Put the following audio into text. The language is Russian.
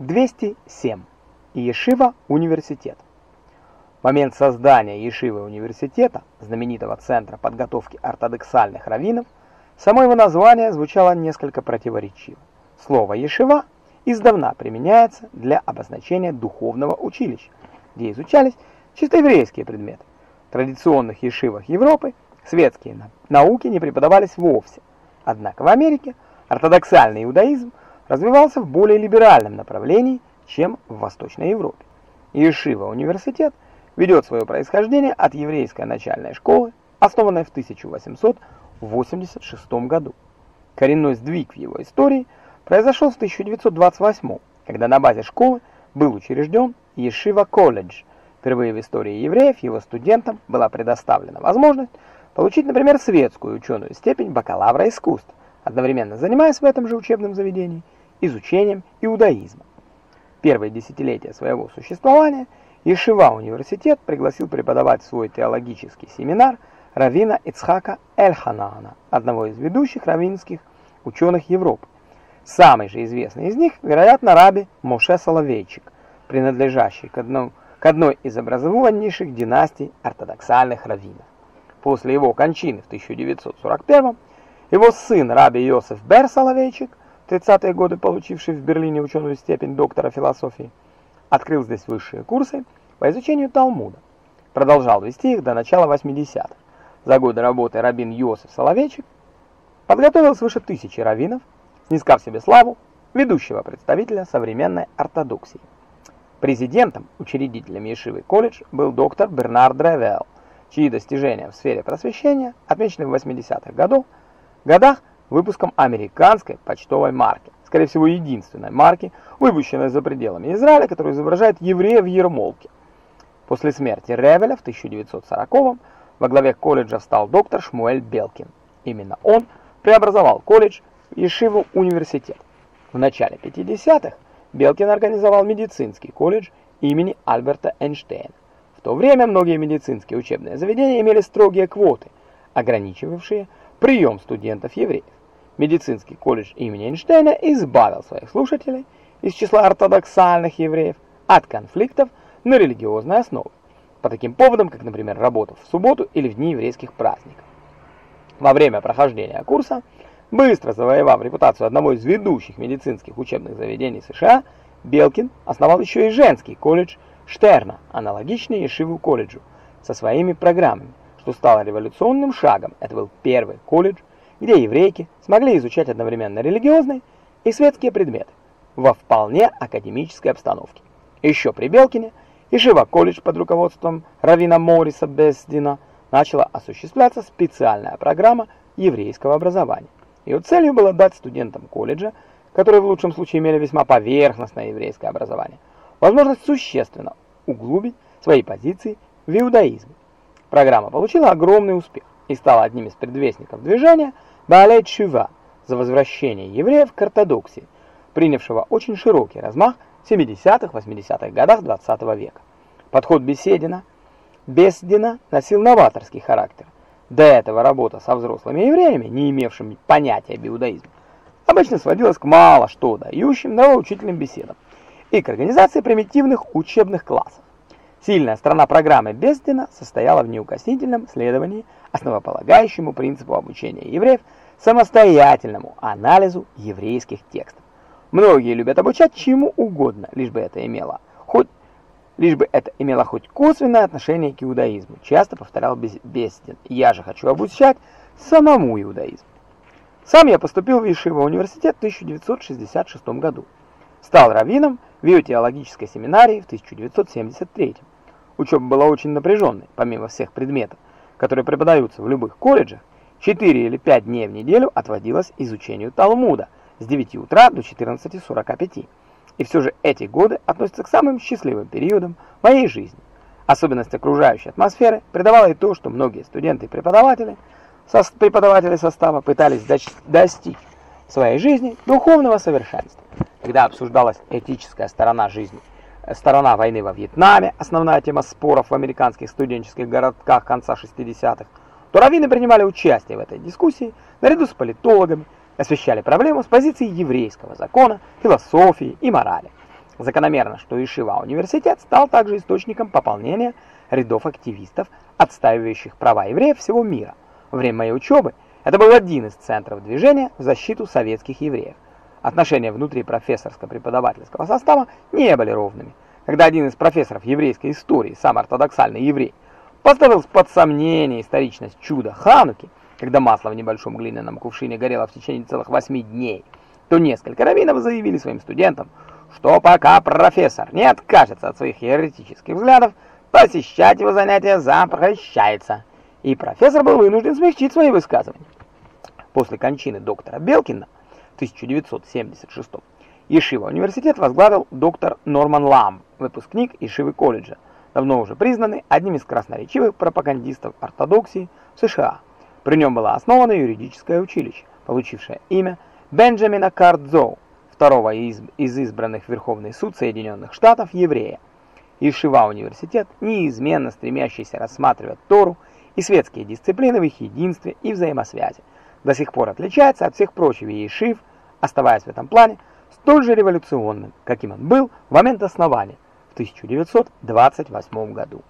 207. Ешива университет. В момент создания Ешивы университета, знаменитого центра подготовки ортодоксальных раввинов, само его название звучало несколько противоречиво. Слово «ешива» издавна применяется для обозначения духовного училища, где изучались чисто еврейские предметы. В традиционных ешивах Европы светские науки не преподавались вовсе. Однако в Америке ортодоксальный иудаизм развивался в более либеральном направлении, чем в Восточной Европе. Ешива университет ведет свое происхождение от еврейской начальной школы, основанной в 1886 году. Коренной сдвиг в его истории произошел в 1928 когда на базе школы был учрежден Ешива колледж. Впервые в истории евреев его студентам была предоставлена возможность получить, например, светскую ученую степень бакалавра искусств, одновременно занимаясь в этом же учебном заведении изучением иудаизма. Первые десятилетия своего существования Ешива университет пригласил преподавать свой теологический семинар раввина Ицхака Эльханана, одного из ведущих раввинских ученых Европы. Самый же известный из них, вероятно, раби Моше Соловейчик, принадлежащий к, одному, к одной из образованнейших династий ортодоксальных раввинов. После его кончины в 1941 его сын раби Йосеф Бер Соловейчик 30-е годы получивший в Берлине ученую степень доктора философии, открыл здесь высшие курсы по изучению Талмуда. Продолжал вести их до начала 80-х. За годы работы рабин Йосиф Соловейчик подготовил свыше тысячи раввинов, снискав себе славу ведущего представителя современной ортодоксии. Президентом, учредителем Ешивы колледж был доктор Бернард Древел, чьи достижения в сфере просвещения отмечены в 80-х годах, годах выпуском американской почтовой марки, скорее всего единственной марки, выпущенной за пределами Израиля, которая изображает еврея в ермолке. После смерти Ревеля в 1940-м во главе колледжа стал доктор Шмуэль Белкин. Именно он преобразовал колледж в Ешиву университет. В начале 50-х Белкин организовал медицинский колледж имени Альберта Эйнштейна. В то время многие медицинские учебные заведения имели строгие квоты, ограничивавшие прием студентов-евреев медицинский колледж имени Эйнштейна избавил своих слушателей из числа ортодоксальных евреев от конфликтов на религиозной основе, по таким поводам, как, например, работа в субботу или в дни еврейских праздников. Во время прохождения курса, быстро завоевав репутацию одного из ведущих медицинских учебных заведений США, Белкин основал еще и женский колледж Штерна, аналогичный Ешиву колледжу, со своими программами, что стало революционным шагом. Это был первый колледж, где еврейки смогли изучать одновременно религиозные и светские предметы во вполне академической обстановке. Еще при Белкине Ишива колледж под руководством Равина Мориса Бездина начала осуществляться специальная программа еврейского образования. Ее целью было дать студентам колледжа, которые в лучшем случае имели весьма поверхностное еврейское образование, возможность существенно углубить свои позиции в иудаизме. Программа получила огромный успех и стала одним из предвестников движения – Баалей Чува за возвращение евреев к ортодоксии, принявшего очень широкий размах в 70-80-х годах 20 -го века. Подход Беседина, Беседина носил новаторский характер. До этого работа со взрослыми евреями, не имевшими понятия об иудаизме, обычно сводилась к мало что дающим новоучительным беседам и к организации примитивных учебных классов. Сильная сторона программы Беседина состояла в неукоснительном следовании основополагающему принципу обучения евреев – самостоятельному анализу еврейских текстов. Многие любят обучать чему угодно, лишь бы это имело хоть лишь бы это имело хоть косвенное отношение к иудаизму. Часто повторял Бесдин: "Я же хочу обучать самому иудаизму". Сам я поступил в Ешива университет в 1966 году. Стал раввином в ее теологической семинарии в 1973. Учеба была очень напряженной, помимо всех предметов, которые преподаются в любых колледжах. 4 или 5 дней в неделю отводилось изучению Талмуда с 9 утра до 14.45. И все же эти годы относятся к самым счастливым периодам моей жизни. Особенность окружающей атмосферы придавала и то, что многие студенты и преподаватели, со, преподаватели состава пытались достичь в своей жизни духовного совершенства. Когда обсуждалась этическая сторона жизни, сторона войны во Вьетнаме, основная тема споров в американских студенческих городках конца 60-х, то раввины принимали участие в этой дискуссии наряду с политологами, освещали проблему с позиции еврейского закона, философии и морали. Закономерно, что Ишива университет стал также источником пополнения рядов активистов, отстаивающих права евреев всего мира. Во время моей учебы это был один из центров движения в защиту советских евреев. Отношения внутри профессорско-преподавательского состава не были ровными. Когда один из профессоров еврейской истории, сам ортодоксальный еврей, поставил под сомнение историчность чуда Хануки, когда масло в небольшом глиняном кувшине горело в течение целых восьми дней, то несколько раввинов заявили своим студентам, что пока профессор не откажется от своих еретических взглядов, посещать его занятия запрещается. И профессор был вынужден смягчить свои высказывания. После кончины доктора Белкина 1976 Ешива университет возглавил доктор Норман Лам, выпускник Ешивы колледжа, давно уже признанный одним из красноречивых пропагандистов ортодоксии в США. При нем было основано юридическое училище, получившее имя Бенджамина Кардзоу, второго из, из избранных Верховный суд Соединенных Штатов еврея. Ишива университет, неизменно стремящийся рассматривать Тору и светские дисциплины в их единстве и взаимосвязи, до сих пор отличается от всех прочих ешив, оставаясь в этом плане столь же революционным, каким он был в момент основания в 1928 году.